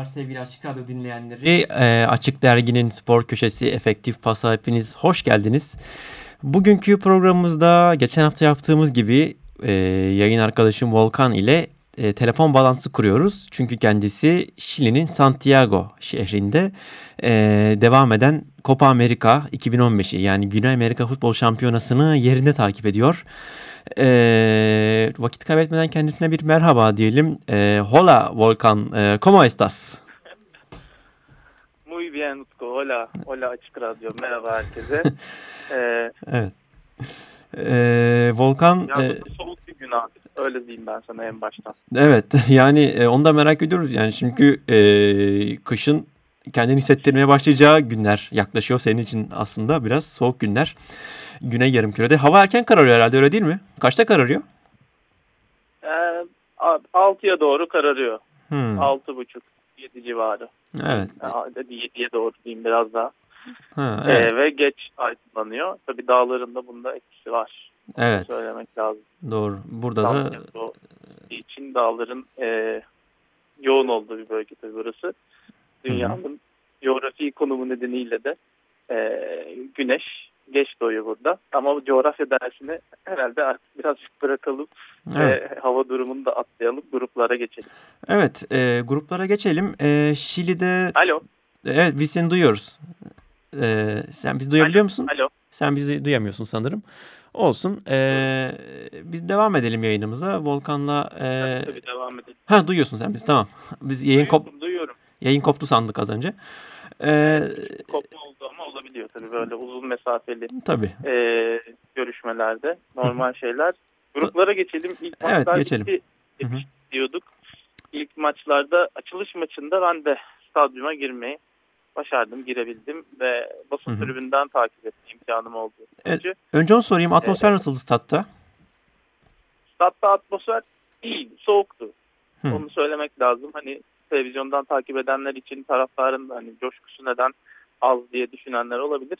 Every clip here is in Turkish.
Merhabalar sevgili Açık Radyo dinleyenleri. E, Açık Dergi'nin spor köşesi Efektif Pas'a hepiniz hoş geldiniz. Bugünkü programımızda geçen hafta yaptığımız gibi e, yayın arkadaşım Volkan ile e, telefon bağlantısı kuruyoruz. Çünkü kendisi Şili'nin Santiago şehrinde e, devam eden Copa America 2015'i yani Güney Amerika Futbol Şampiyonası'nı yerinde takip ediyor. E, vakit kaybetmeden kendisine bir merhaba diyelim. E, hola Volkan, e, ¿cómo estás? Muy bien Utku, hola, hola Açık Radyo, merhaba herkese. ee, evet. E, Volkan... Ya e, soğuk bir gün abi. Öyle diyeyim ben sana en baştan. Evet yani e, onu da merak ediyoruz. Yani çünkü e, kışın kendini hissettirmeye başlayacağı günler yaklaşıyor senin için aslında biraz soğuk günler. Güney yarımkürede. Hava erken kararıyor herhalde öyle değil mi? Kaçta kararıyor? Ee, 6'ya doğru kararıyor. Hmm. 6.30 7 civarı. Evet. Hadi 7'ye doğru diyeyim biraz daha. Ha, evet. ee, ve geç aydınlanıyor. Tabii dağlarında bunda etkisi var. Evet. Söylemek lazım. Doğru. Burada da için dağların e, yoğun olduğu bir bölge tabii burası. Dünyanın Hı-hı. coğrafi konumu nedeniyle de e, güneş geç doğuyor burada. Ama coğrafya dersini herhalde artık birazcık bırakalım. Evet. E, hava durumunu da atlayalım. Gruplara geçelim. Evet. E, gruplara geçelim. E, Şili'de... Alo. Evet biz seni duyuyoruz. E, sen bizi duyabiliyor Alo. musun? Alo. Sen bizi duyamıyorsun sanırım. Olsun. Ee, biz devam edelim yayınımıza. Volkan'la... E... Tabii devam edelim. Ha duyuyorsun sen biz tamam. Biz yayın kop duyuyorum. Yayın koptu sandık az önce. Ee, Kopma oldu ama olabiliyor tabii böyle uzun mesafeli tabii. E, görüşmelerde normal şeyler. Gruplara geçelim. İlk evet geçelim. diyorduk. İlk maçlarda açılış maçında ben de stadyuma girmeyi başardım, girebildim ve basın Hı-hı. tribünden takip etme imkanım oldu. Evet, önce onu sorayım. Atmosfer evet. nasıldı statta? Statta atmosfer iyi, soğuktu. Hı. Onu söylemek lazım. Hani televizyondan takip edenler için taraftarın hani coşkusu neden az diye düşünenler olabilir.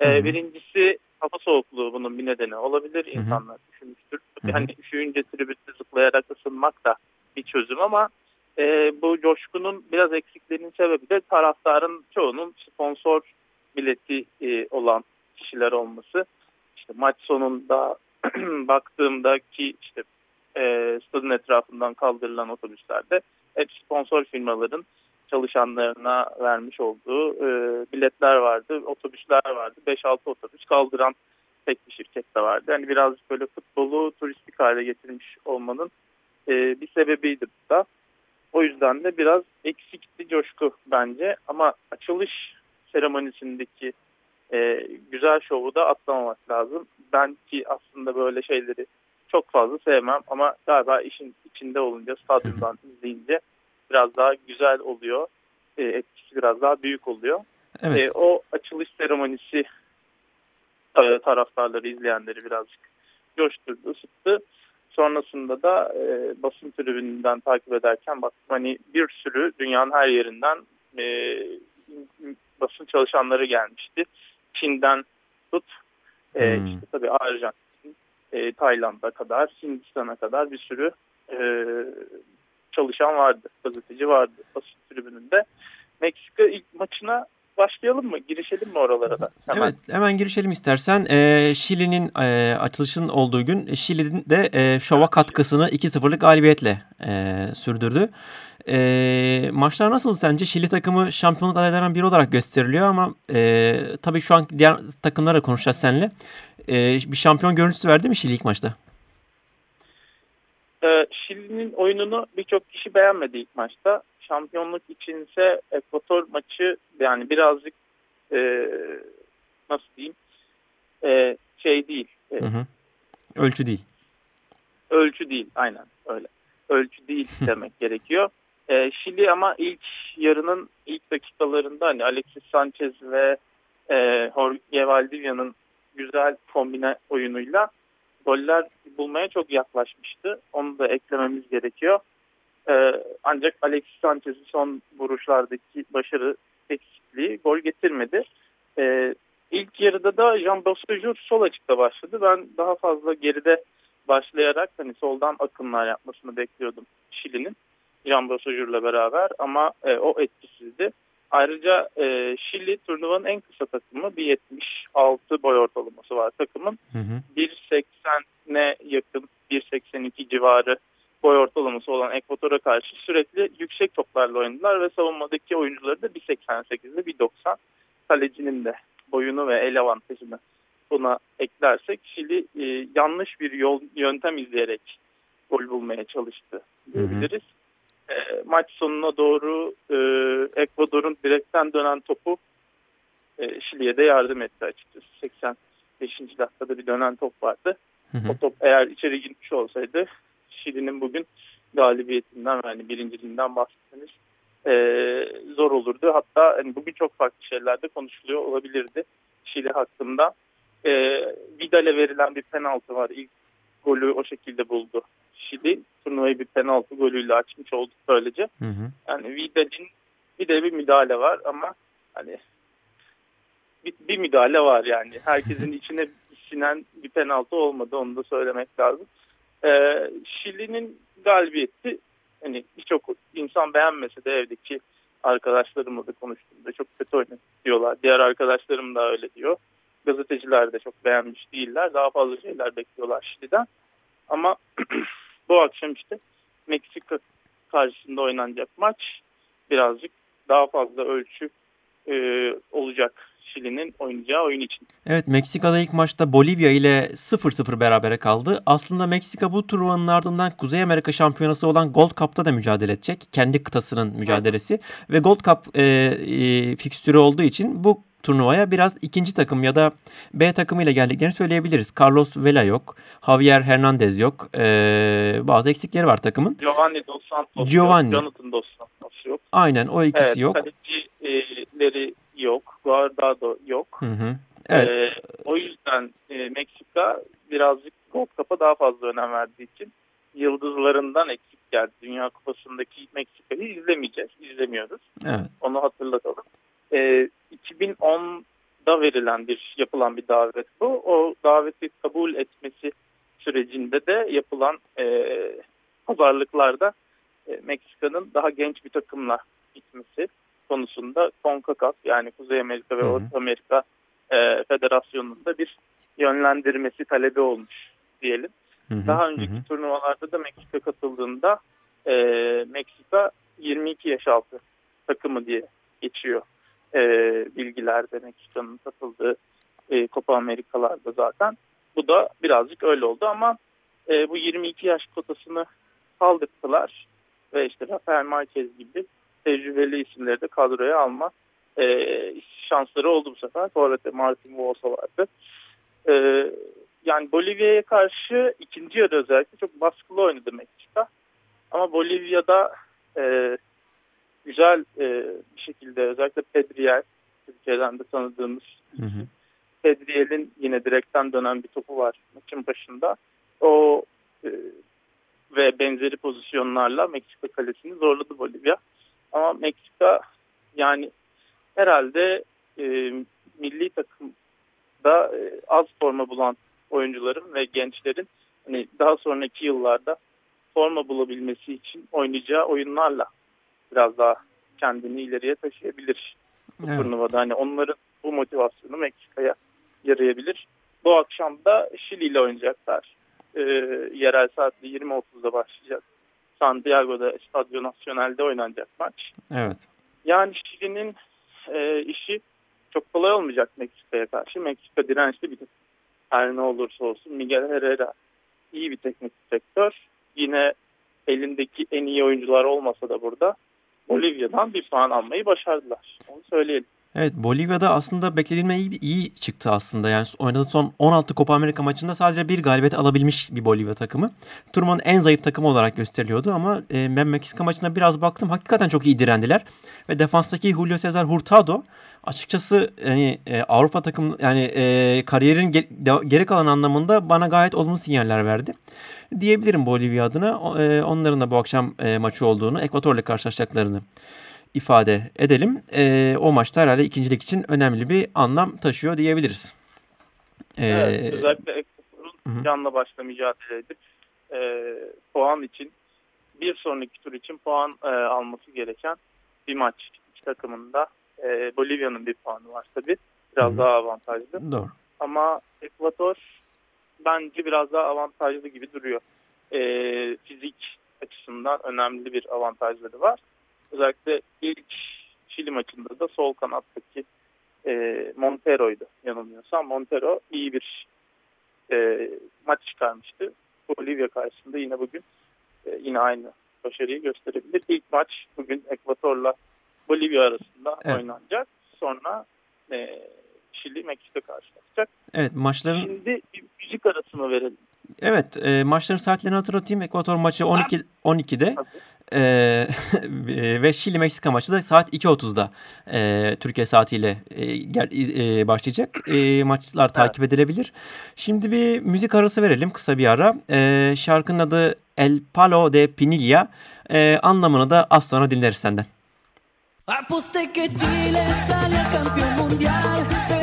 Ee, birincisi hava soğukluğu bunun bir nedeni olabilir. İnsanlar Hı-hı. düşünmüştür. Tabii hani üşüyünce tribünde zıplayarak ısınmak da bir çözüm ama e, bu coşkunun biraz eksikliğinin sebebi de taraftarın çoğunun sponsor bileti e, olan kişiler olması. İşte maç sonunda baktığımda ki işte e, stadın etrafından kaldırılan otobüslerde hep sponsor firmaların çalışanlarına vermiş olduğu e, biletler vardı, otobüsler vardı. 5-6 otobüs kaldıran tek bir şirket de vardı. Yani birazcık böyle futbolu turistik hale getirmiş olmanın e, bir sebebiydi bu da. O yüzden de biraz eksikti coşku bence ama açılış seremonisindeki e, güzel şovu da atlamamak lazım. Ben ki aslında böyle şeyleri çok fazla sevmem ama galiba işin içinde olunca stadyumdan izleyince biraz daha güzel oluyor. E, etkisi biraz daha büyük oluyor. Evet. E, o açılış seremonisi e, taraftarları, izleyenleri birazcık coşturdu, ısıttı. Sonrasında da e, basın tribününden takip ederken baktım hani bir sürü dünyanın her yerinden e, basın çalışanları gelmişti. Çin'den tut e, hmm. işte tabii Arjantin, e, Tayland'a kadar, Hindistan'a kadar bir sürü e, çalışan vardı, gazeteci vardı basın tribününde. Meksika ilk maçına başlayalım mı? Girişelim mi oralara da? Hemen. Evet hemen girişelim istersen. E, Şili'nin e, açılışının olduğu gün Şili'nin de e, şova katkısını 2-0'lık galibiyetle e, sürdürdü. E, maçlar nasıl sence? Şili takımı şampiyonluk adaylarından biri olarak gösteriliyor ama e, tabii şu an diğer takımlarla konuşacağız seninle. E, bir şampiyon görüntüsü verdi mi Şili ilk maçta? E, Şili'nin oyununu birçok kişi beğenmedi ilk maçta şampiyonluk içinse Ekvator maçı yani birazcık e, nasıl diyeyim e, şey değil. E, hı hı. Ölçü değil. Ölçü değil aynen öyle. Ölçü değil demek gerekiyor. E, Şili ama ilk yarının ilk dakikalarında hani Alexis Sanchez ve e, Jorge Valdivia'nın güzel kombine oyunuyla goller bulmaya çok yaklaşmıştı. Onu da eklememiz gerekiyor. E, ancak Alexis Sanchez'in son vuruşlardaki başarı eksikliği gol getirmedi. E, ilk yarıda da Jean Bosco sol açıkta başladı. Ben daha fazla geride başlayarak hani soldan akımlar yapmasını bekliyordum Şili'nin. Jean Bosojur'la beraber ama e, o etkisizdi. Ayrıca e, Şili turnuvanın en kısa takımı 1.76 boy ortalaması var takımın. 1.80'e yakın 1.82 civarı boy ortalaması olan Ekvator'a karşı sürekli yüksek toplarla oynadılar ve savunmadaki oyuncuları da 1.88 ile 1.90 kalecinin de boyunu ve el avantajını buna eklersek Şili e, yanlış bir yol yöntem izleyerek gol bulmaya çalıştı diyebiliriz. Hı hı. E, maç sonuna doğru e, Ekvador'un direkten dönen topu e, Şili'ye de yardım etti açıkçası. 85. dakikada bir dönen top vardı. Hı hı. O top eğer içeri girmiş olsaydı Şili'nin bugün galibiyetinden yani birinciliğinden bahsetmeniz e, zor olurdu. Hatta hani bugün çok farklı şeyler de konuşuluyor olabilirdi Şili hakkında. E, Vidal'e verilen bir penaltı var. İlk golü o şekilde buldu. Şili turnuvayı bir penaltı golüyle açmış olduk böylece. Hı hı. Yani Vidal'in bir de bir müdahale var ama hani bir, bir müdahale var yani. Herkesin içine sinen bir penaltı olmadı onu da söylemek lazım. Ee, Şili'nin galibiyeti hani birçok insan beğenmese de evdeki arkadaşlarımla da konuştuğumda çok kötü oynadı diyorlar. Diğer arkadaşlarım da öyle diyor. Gazeteciler de çok beğenmiş değiller. Daha fazla şeyler bekliyorlar Şili'den. Ama bu akşam işte Meksika karşısında oynanacak maç birazcık daha fazla ölçü e, olacak Şili'nin oynayacağı oyun için. Evet Meksika'da ilk maçta Bolivya ile 0-0 berabere kaldı. Aslında Meksika bu turnuvanın ardından Kuzey Amerika şampiyonası olan Gold Cup'ta da mücadele edecek. Kendi kıtasının mücadelesi. Evet. Ve Gold Cup e, e, fikstürü olduğu için bu turnuvaya biraz ikinci takım ya da B takımıyla geldiklerini söyleyebiliriz. Carlos Vela yok. Javier Hernandez yok. Ee, bazı eksikleri var takımın. Giovanni Dos Santos Giovanni. yok. Jonathan Dos Santos yok. Aynen o ikisi evet, yok. Kalecileri yok. Guardado yok. Hı hı. Evet. Ee, o yüzden e, Meksika birazcık Gold Cup'a daha fazla önem verdiği için yıldızlarından eksik geldi. Dünya Kupası'ndaki Meksika'yı izlemeyeceğiz. İzlemiyoruz. Evet. Onu hatırlatalım. Ee, 2010'da verilen bir yapılan bir davet bu. O daveti kabul etmesi sürecinde de yapılan e, pazarlıklarda e, Meksika'nın daha genç bir takımla gitmesi konusunda CONCACAF yani Kuzey Amerika ve Orta Amerika e, Federasyonu'nda bir yönlendirmesi talebi olmuş diyelim. Hı hı, Daha önceki hı. turnuvalarda da Meksika katıldığında e, Meksika 22 yaş altı takımı diye geçiyor e, bilgilerde Meksika'nın katıldığı e, Copa Amerikalarda zaten. Bu da birazcık öyle oldu ama e, bu 22 yaş kotasını kaldırdılar ve işte Rafael Marquez gibi tecrübeli isimleri de kadroya alma e, şansları oldu bu sefer. Da Martin Vosa vardı. E, yani Bolivya'ya karşı ikinci yarı özellikle çok baskılı oynadı Meksika. Ama Bolivya'da e, güzel e, bir şekilde özellikle Pedriel Türkiye'den de tanıdığımız Pedriel'in yine direkten dönen bir topu var maçın başında. O e, ve benzeri pozisyonlarla Meksika kalesini zorladı Bolivya. Ama Meksika yani herhalde e, milli takımda e, az forma bulan oyuncuların ve gençlerin hani daha sonraki yıllarda forma bulabilmesi için oynayacağı oyunlarla biraz daha kendini ileriye taşıyabilir bu evet. turnuvada. Hani onların bu motivasyonu Meksika'ya yarayabilir. Bu akşam da Şili ile oynayacaklar. Ee, yerel saatte 20.30'da başlayacak. Santiago'da Stadio Nacional'de oynanacak maç. Evet. Yani Şili'nin e, işi çok kolay olmayacak Meksika'ya karşı. Meksika dirençli bir her ne olursa olsun Miguel Herrera iyi bir teknik direktör. Yine elindeki en iyi oyuncular olmasa da burada Bolivya'dan bir puan almayı başardılar. Onu söyleyelim. Evet Bolivya'da aslında beklediğimden iyi, iyi çıktı aslında. Yani oynadığı son 16 Copa Amerika maçında sadece bir galibiyet alabilmiş bir Bolivya takımı. Turnuvanın en zayıf takımı olarak gösteriliyordu ama e, ben Meksika maçına biraz baktım. Hakikaten çok iyi direndiler. Ve defanstaki Julio Cesar Hurtado açıkçası yani e, Avrupa takım yani e, kariyerin ge, geri kalan anlamında bana gayet olumlu sinyaller verdi. Diyebilirim Bolivya adına. E, onların da bu akşam e, maçı olduğunu, Ekvator'la karşılaşacaklarını ifade edelim. E, o maçta herhalde ikincilik için önemli bir anlam taşıyor diyebiliriz. Ee, evet, özellikle Ekvator'un canla başla mücadele edip e, puan için bir sonraki tur için puan e, alması gereken bir maç iki takımında. E, Bolivya'nın bir puanı var tabi. Biraz Hı-hı. daha avantajlı. Doğru. Ama Ekvator bence biraz daha avantajlı gibi duruyor. E, fizik açısından önemli bir avantajları var. Özellikle ilk Şili maçında da sol kanattaki e, Montero'ydu yanılmıyorsam. Montero iyi bir e, maç çıkarmıştı. Bolivya karşısında yine bugün e, yine aynı başarıyı gösterebilir. İlk maç bugün Ekvator'la Bolivya arasında evet. oynanacak. Sonra e, Şili Meksika karşılaşacak. Evet maçların... Şimdi bir müzik arası mı verelim? Evet e, maçların saatlerini hatırlatayım. Ekvator maçı 12 12'de. E, ve Şili Meksika maçı da saat 2.30'da e, Türkiye saatiyle e, e, başlayacak. E, maçlar takip evet. edilebilir. Şimdi bir müzik arası verelim kısa bir ara. E, şarkının adı El Palo de Pinilla. E, anlamını da az sonra dinleriz senden. Aposté que Chile sale campeón mundial,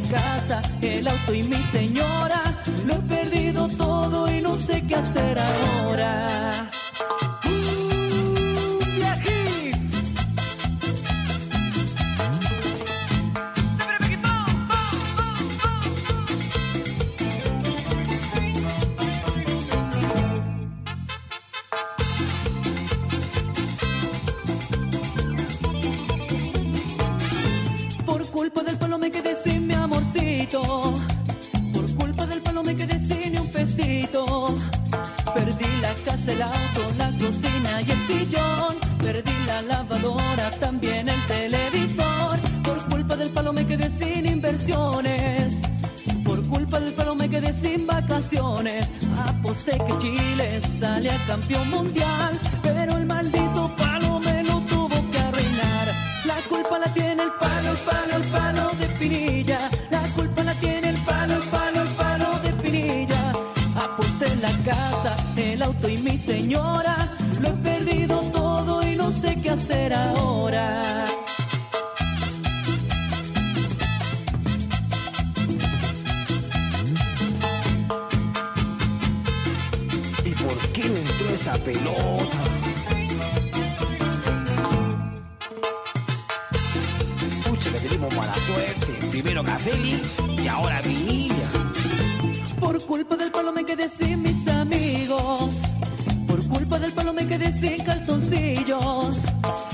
casa, el auto y mi señora. Lo he perdido todo y no sé qué hacer ahora. Por culpa del palo me quedé sin un pesito. Perdí la casa, el auto, la cocina y el sillón. Perdí la lavadora, también el televisor. Por culpa del palo me quedé sin inversiones. Por culpa del palo me quedé sin vacaciones. Aposté que Chile sale a campeón mundial. Esa pelota? Pucha, que tenemos mala suerte. Primero Caselli y ahora Vinilla. Por culpa del palo me quedé sin mis amigos culpa del palo me quedé sin calzoncillos.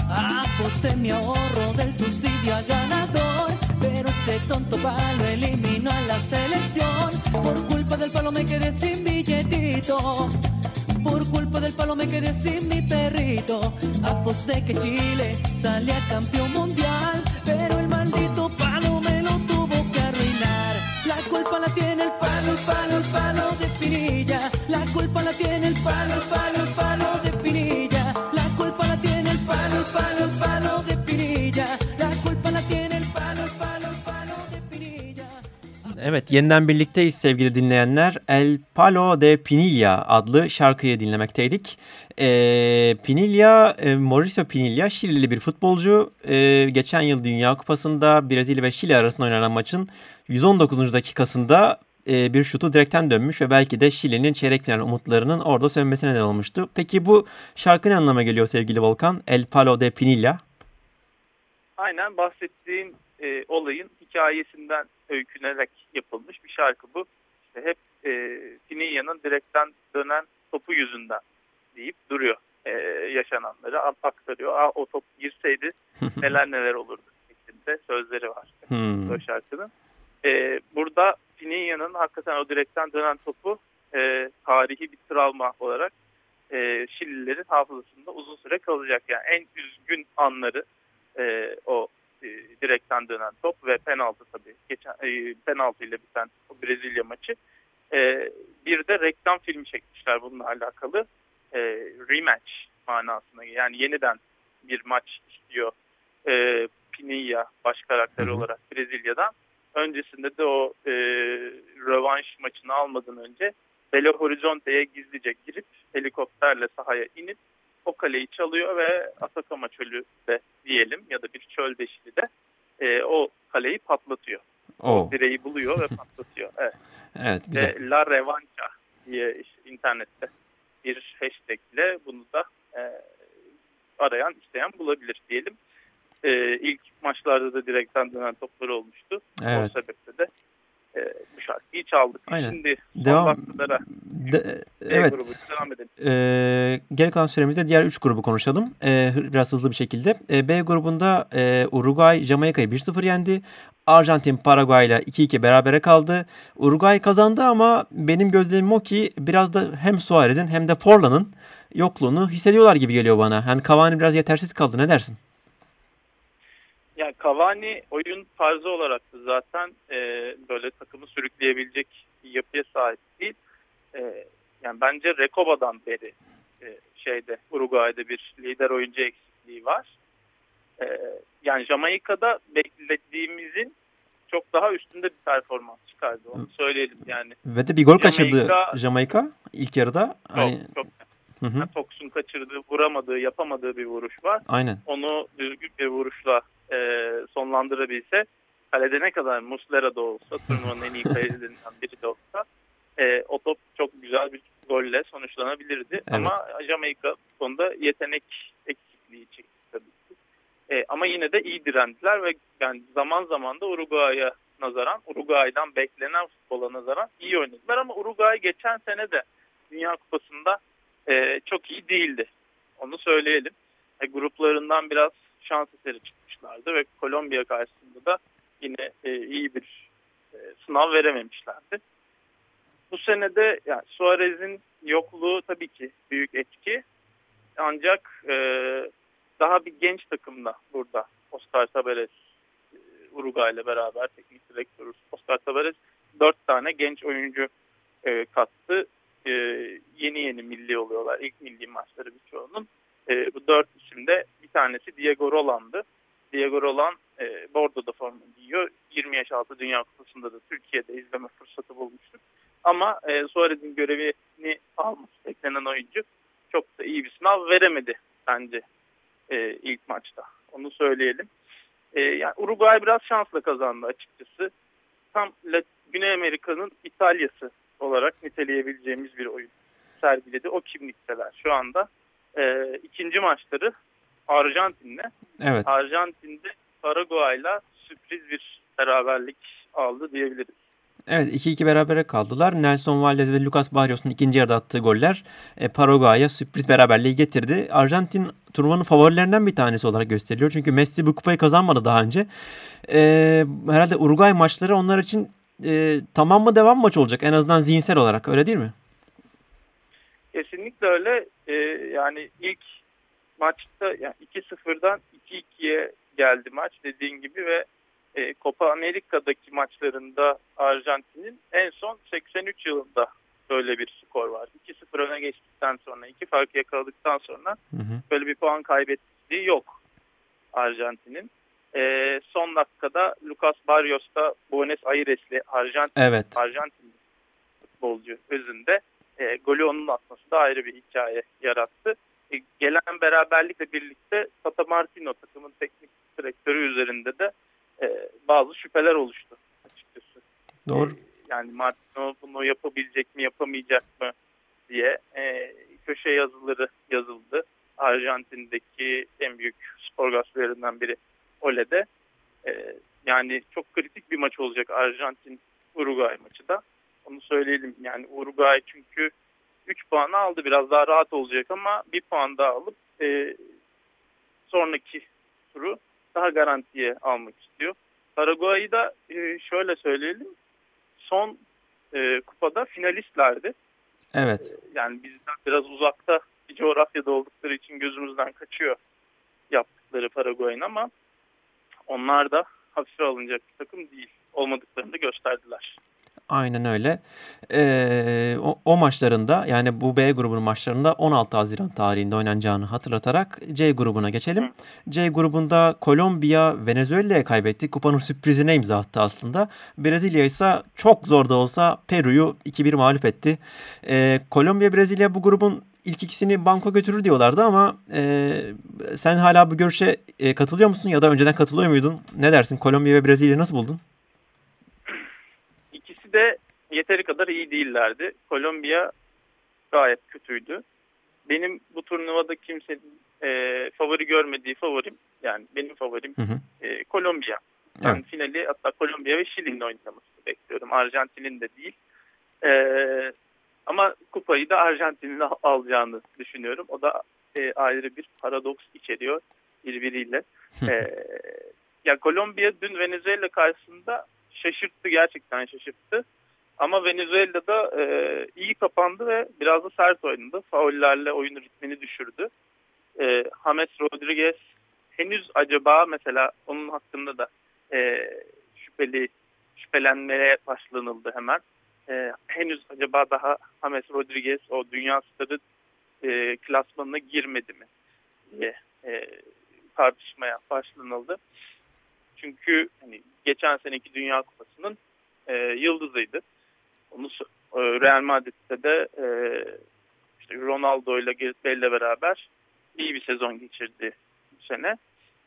Aposté mi ahorro del subsidio a ganador. Pero ese tonto palo eliminó a la selección. Por culpa del palo me quedé sin billetito. Por culpa del palo me quedé sin mi perrito. Aposté que Chile salía campeón mundial. Evet yeniden birlikteyiz sevgili dinleyenler. El Palo de Pinilla adlı şarkıyı dinlemekteydik. E, Pinilla, e, Mauricio Pinilla Şilili bir futbolcu. E, geçen yıl Dünya Kupası'nda Brezilya ve Şili arasında oynanan maçın 119. dakikasında e, bir şutu direkten dönmüş ve belki de Şili'nin çeyrek final umutlarının orada sönmesine neden olmuştu. Peki bu şarkı ne anlama geliyor sevgili Volkan? El Palo de Pinilla. Aynen bahsettiğin e, olayın hikayesinden öykünerek yapılmış bir şarkı bu. İşte hep e, Pinilla'nın direkten dönen topu yüzünden deyip duruyor. E, yaşananları aktarıyor. Aa, o top girseydi neler neler olurdu şeklinde sözleri var hmm. o şarkının. E, burada Pinilla'nın hakikaten o direkten dönen topu e, tarihi bir travma olarak e, Şililerin hafızasında uzun süre kalacak. Yani en üzgün anları e, o direkten dönen top ve penaltı tabii. Geçen, e, penaltı ile biten o Brezilya maçı. E, bir de reklam filmi çekmişler bununla alakalı. E, rematch manasına yani yeniden bir maç istiyor e, Pinilla baş karakter olarak Brezilya'dan. Öncesinde de o e, rövanş maçını almadan önce Belo Horizonte'ye gizlice girip helikopterle sahaya inip o kaleyi çalıyor ve Atakama çölü de diyelim ya da bir çöl deşili de e, o kaleyi patlatıyor. Oh. Direği buluyor ve patlatıyor. Evet. Evet güzel. Ve La Revancha diye işte internette bir hashtag ile bunu da e, arayan isteyen bulabilir diyelim. E, ilk maçlarda da direkten dönen toplar olmuştu. Evet. O sebeple de e, bu şarkıyı çaldık. Aynen. Şimdi Devam- De- B evet. grubu devam edelim. Ee, geri kalan süremizde diğer 3 grubu konuşalım. Hı- biraz hızlı bir şekilde. Ee, B grubunda e, Uruguay Jamaika'yı 1-0 yendi. Arjantin Paraguay'la 2-2 berabere kaldı. Uruguay kazandı ama benim gözlemim o ki biraz da hem Suarez'in hem de Forlan'ın yokluğunu hissediyorlar gibi geliyor bana. Yani Cavani biraz yetersiz kaldı. Ne dersin? Yani Cavani oyun tarzı olarak da zaten e, böyle takımı sürükleyebilecek yapıya sahip değil. E, yani bence Rekoba'dan beri e, şeyde Uruguay'da bir lider oyuncu eksikliği var. E, yani Jamaika'da beklediğimizin çok daha üstünde bir performans çıkardı onu söyleyelim yani. Ve de bir gol kaçırdı Jamaika- Jamaika ilk yarıda. Çok, Hani, çok hı hı, Toks'un kaçırdığı, vuramadığı, yapamadığı bir vuruş var. aynen. onu düzgün bir vuruşla e, sonlandırabilse kalede ne kadar Muslera da olsa turnuvanın en iyi kalecilerinden biri de olsa e, o top çok güzel bir golle sonuçlanabilirdi. Ama Jamaika bu konuda yetenek eksikliği çekti tabii ki. E, ama yine de iyi direndiler ve yani zaman zaman da Uruguay'a nazaran, Uruguay'dan beklenen futbola nazaran iyi oynadılar. Ama Uruguay geçen sene de Dünya Kupası'nda e, çok iyi değildi. Onu söyleyelim. E, gruplarından biraz şans eseri çıkmışlardı ve Kolombiya karşısında da yine e, iyi bir e, sınav verememişlerdi. Bu senede yani Suarez'in yokluğu tabii ki büyük etki. Ancak e, daha bir genç takımda burada Oscar Tabarez e, Uruguay ile beraber teknik direktörü Oscar Tabarez dört tane genç oyuncu e, kattı. E, yeni yeni milli oluyorlar. İlk milli maçları birçoğunun. E, bu dört isimde bir tanesi Diego Roland'ı. Diego Roland e, Bordeaux'da forma giyiyor. 20 yaş altı Dünya Kupası'nda da Türkiye'de izleme fırsatı bulmuştuk. Ama e, Suarez'in görevini alması beklenen oyuncu çok da iyi bir sınav veremedi bence e, ilk maçta. Onu söyleyelim. E, yani Uruguay biraz şansla kazandı açıkçası. Tam Güney Amerika'nın İtalya'sı olarak niteleyebileceğimiz bir oyun sergiledi. O kimlikteler şu anda. E, ikinci maçları Arjantin'le. Evet. Arjantin'de Paraguay'la sürpriz bir beraberlik aldı diyebiliriz. Evet 2-2 berabere kaldılar. Nelson Valdez ve Lucas Barrios'un ikinci yarıda attığı goller e, Paraguay'a sürpriz beraberliği getirdi. Arjantin turnuvanın favorilerinden bir tanesi olarak gösteriliyor. Çünkü Messi bu kupayı kazanmadı daha önce. E, herhalde Uruguay maçları onlar için e, tamam mı devam maç olacak en azından zihinsel olarak öyle değil mi? Kesinlikle öyle. Ee, yani ilk maçta yani 2-0'dan 2-2'ye geldi maç dediğin gibi ve e, Copa Amerika'daki maçlarında Arjantin'in en son 83 yılında böyle bir skor var. 2-0 öne geçtikten sonra, iki fark yakaladıktan sonra Hı hı. böyle bir puan kaybettiği yok Arjantin'in. Ee, son dakikada Lucas Barrios da Buenos Aires'li Arjantin Evet. Arjantin futbolcu özünde e, golü onun atması da ayrı bir hikaye yarattı. E, gelen beraberlikle birlikte Tata Martino takımın teknik direktörü üzerinde de e, bazı şüpheler oluştu açıkçası. Doğru. E, yani Martino bunu yapabilecek mi yapamayacak mı diye e, köşe yazıları yazıldı. Arjantin'deki en büyük spor gazetelerinden biri Ole'de. E, yani çok kritik bir maç olacak Arjantin-Uruguay maçı da. Onu söyleyelim. Yani Uruguay çünkü 3 puanı aldı. Biraz daha rahat olacak ama bir puan daha alıp e, sonraki turu daha garantiye almak istiyor. Paraguay'ı da e, şöyle söyleyelim. son e, kupada finalistlerdi. Evet. E, yani bizden biraz uzakta bir coğrafyada oldukları için gözümüzden kaçıyor yaptıkları Paraguay'ın ama onlar da hafife alınacak bir takım değil. Olmadıklarını gösterdiler. Aynen öyle. Ee, o, o maçlarında yani bu B grubunun maçlarında 16 Haziran tarihinde oynanacağını hatırlatarak C grubuna geçelim. Hı. C grubunda Kolombiya Venezuela'ya kaybetti. Kupanın sürprizine imza attı aslında. Brezilya ise çok zor da olsa Peru'yu 2-1 mağlup etti. Ee, Kolombiya Brezilya bu grubun ilk ikisini banko götürür diyorlardı ama e, sen hala bu görüşe e, katılıyor musun ya da önceden katılıyor muydun? Ne dersin? Kolombiya ve Brezilya nasıl buldun? de yeteri kadar iyi değillerdi. Kolombiya gayet kötüydü. Benim bu turnuvada kimsenin e, favori görmediği favorim yani benim favorim hı hı. E, Kolombiya. Yani evet. finali hatta Kolombiya ve Şili'nin oynamasını bekliyorum. Arjantin'in de değil. E, ama kupayı da Arjantin'in alacağını düşünüyorum. O da e, ayrı bir paradoks içeriyor birbiriyle. e, ya Kolombiya dün Venezuela karşısında şaşırttı gerçekten şaşırttı. Ama Venezuela'da e, iyi kapandı ve biraz da sert oynadı. Faullerle oyun ritmini düşürdü. E, James Rodriguez henüz acaba mesela onun hakkında da e, şüpheli şüphelenmeye başlanıldı hemen. E, henüz acaba daha James Rodriguez o dünya starı e, klasmanına girmedi mi diye e, tartışmaya başlanıldı. Çünkü hani geçen seneki Dünya Kupası'nın e, yıldızıydı. Onu e, Real Madrid'de de e, işte Ronaldo ile Gareth Bale'le beraber iyi bir sezon geçirdi bu sene.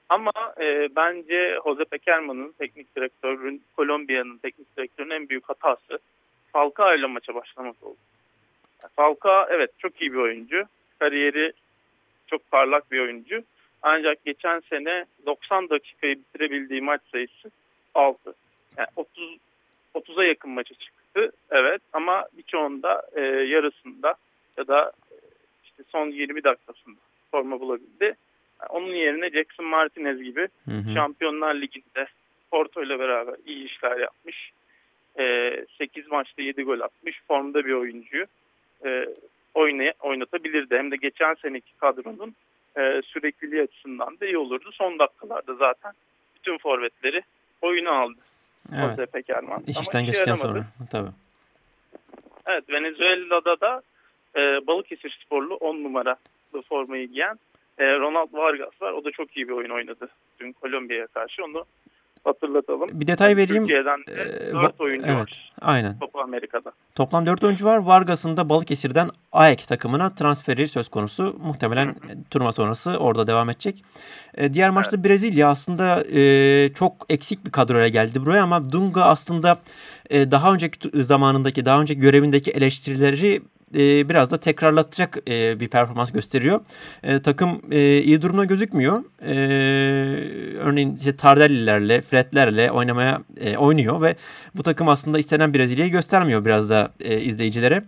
Ama e, bence Jose Pekerman'ın teknik direktörün, Kolombiya'nın teknik direktörünün en büyük hatası Falcao ile maça başlamak oldu. Falcao evet çok iyi bir oyuncu. Kariyeri çok parlak bir oyuncu. Ancak geçen sene 90 dakikayı bitirebildiği maç sayısı 6. Yani 30 30'a yakın maça çıktı. Evet ama birçoğunda e, yarısında ya da e, işte son 20 dakikasında forma bulabildi. Yani onun yerine Jackson Martinez gibi hı hı. Şampiyonlar Ligi'nde Porto ile beraber iyi işler yapmış. E, 8 maçta 7 gol atmış. Formda bir oyuncuyu e, oynay oynatabilirdi. Hem de geçen seneki kadronun e, sürekliliği açısından da iyi olurdu. Son dakikalarda zaten bütün forvetleri oyuna aldı. Evet. Pekerman. İş işten geçtikten sonra. Tabii. Evet Venezuela'da da e, Balıkesir sporlu 10 numara formayı giyen e, Ronald Vargas var. O da çok iyi bir oyun oynadı dün Kolombiya'ya karşı. Onu hatırlatalım. Bir detay vereyim. Türkiye'den de ee, 4 oyuncu evet, var. Aynen. Copa Amerika'da. Toplam 4 oyuncu var. Vargas'ın da Balıkesir'den AEK takımına transferi söz konusu. Muhtemelen Hı-hı. turnuva sonrası orada devam edecek. Ee, diğer maçta evet. Brezilya aslında e, çok eksik bir kadroya geldi buraya ama Dunga aslında e, daha önceki zamanındaki, daha önceki görevindeki eleştirileri e, biraz da tekrarlatacak e, bir performans gösteriyor. E, takım e, iyi durumda gözükmüyor. E, örneğin işte Tardellilerle, Fredlerle oynamaya e, oynuyor ve bu takım aslında istenen Brezilya'yı göstermiyor biraz da e, izleyicilere.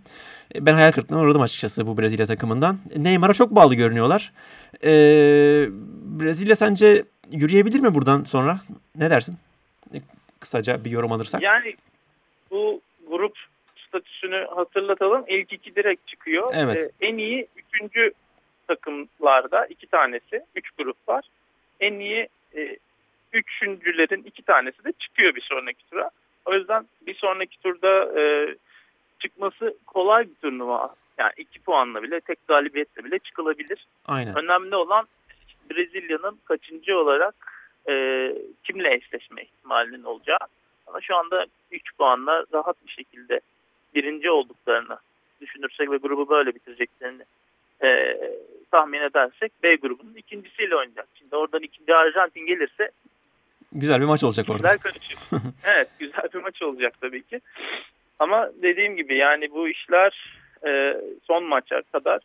E, ben hayal kırıklığına uğradım açıkçası bu Brezilya takımından. Neymar'a çok bağlı görünüyorlar. E, Brezilya sence yürüyebilir mi buradan sonra? Ne dersin? E, kısaca bir yorum alırsak. Yani bu grup statüsünü hatırlatalım. İlk iki direkt çıkıyor. Evet. Ee, en iyi üçüncü takımlarda iki tanesi, üç grup var. En iyi e, üçüncülerin iki tanesi de çıkıyor bir sonraki tura. O yüzden bir sonraki turda e, çıkması kolay bir turnuva. Yani iki puanla bile, tek galibiyetle bile çıkılabilir. Aynen. Önemli olan Brezilya'nın kaçıncı olarak e, kimle eşleşme ihtimalinin olacağı. Ama şu anda 3 puanla rahat bir şekilde birinci olduklarını düşünürsek ve grubu böyle bitireceklerini e, tahmin edersek B grubunun ikincisiyle oynayacak. Şimdi oradan ikinci Arjantin gelirse güzel bir maç olacak orada. Güzel karışık. evet güzel bir maç olacak tabii ki. Ama dediğim gibi yani bu işler e, son maça kadar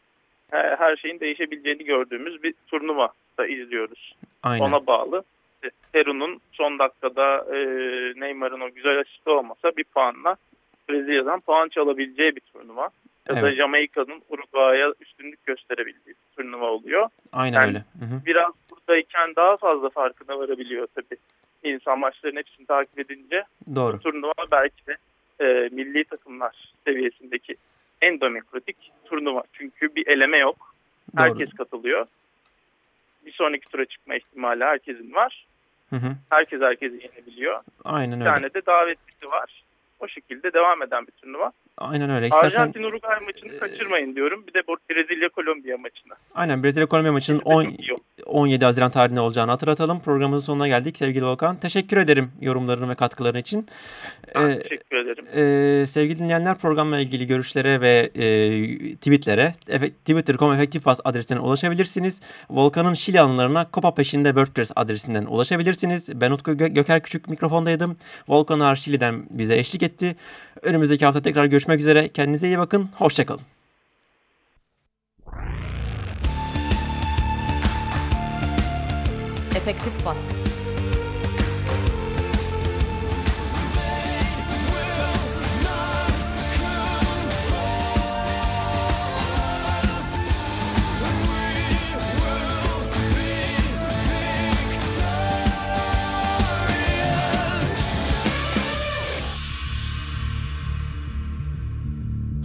e, her şeyin değişebileceğini gördüğümüz bir turnuva da izliyoruz. Aynen. Ona bağlı. Peru'nun son dakikada e, Neymar'ın o güzel asisti olmasa bir puanla Brezilya'dan puan çalabileceği bir turnuva. Ya evet. da Jamaika'nın Uruguay'a üstünlük gösterebildiği bir turnuva oluyor. Aynen yani öyle. Hı hı. Biraz buradayken daha fazla farkına varabiliyor tabii. İnsan maçların hepsini takip edince Doğru. turnuva belki de e, milli takımlar seviyesindeki en demokratik turnuva. Çünkü bir eleme yok. Doğru. Herkes katılıyor. Bir sonraki tura çıkma ihtimali herkesin var. Hı hı. Herkes herkesi yenebiliyor. Aynen Bir öyle. tane de davetlisi var. O şekilde devam eden bir turnuva. Aynen öyle. İstersen Arjantin Uruguay maçını kaçırmayın diyorum. Bir de Brezilya Kolombiya maçını. aynen Brezilya Kolombiya maçının İkisi de 10 çok iyi oldu. 17 Haziran tarihinde olacağını hatırlatalım. Programımızın sonuna geldik sevgili Volkan. Teşekkür ederim yorumların ve katkıların için. Ben Ee, teşekkür ederim. Ee, sevgili dinleyenler programla ilgili görüşlere ve e, tweetlere twitter.com efektifpass adresinden ulaşabilirsiniz. Volkan'ın Şili anılarına Kopa peşinde WordPress adresinden ulaşabilirsiniz. Ben Utku Gö- Göker Küçük mikrofondaydım. Volkan Ağar Şili'den bize eşlik etti. Önümüzdeki hafta tekrar görüşmek üzere. Kendinize iyi bakın. Hoşçakalın. Efektif Bas.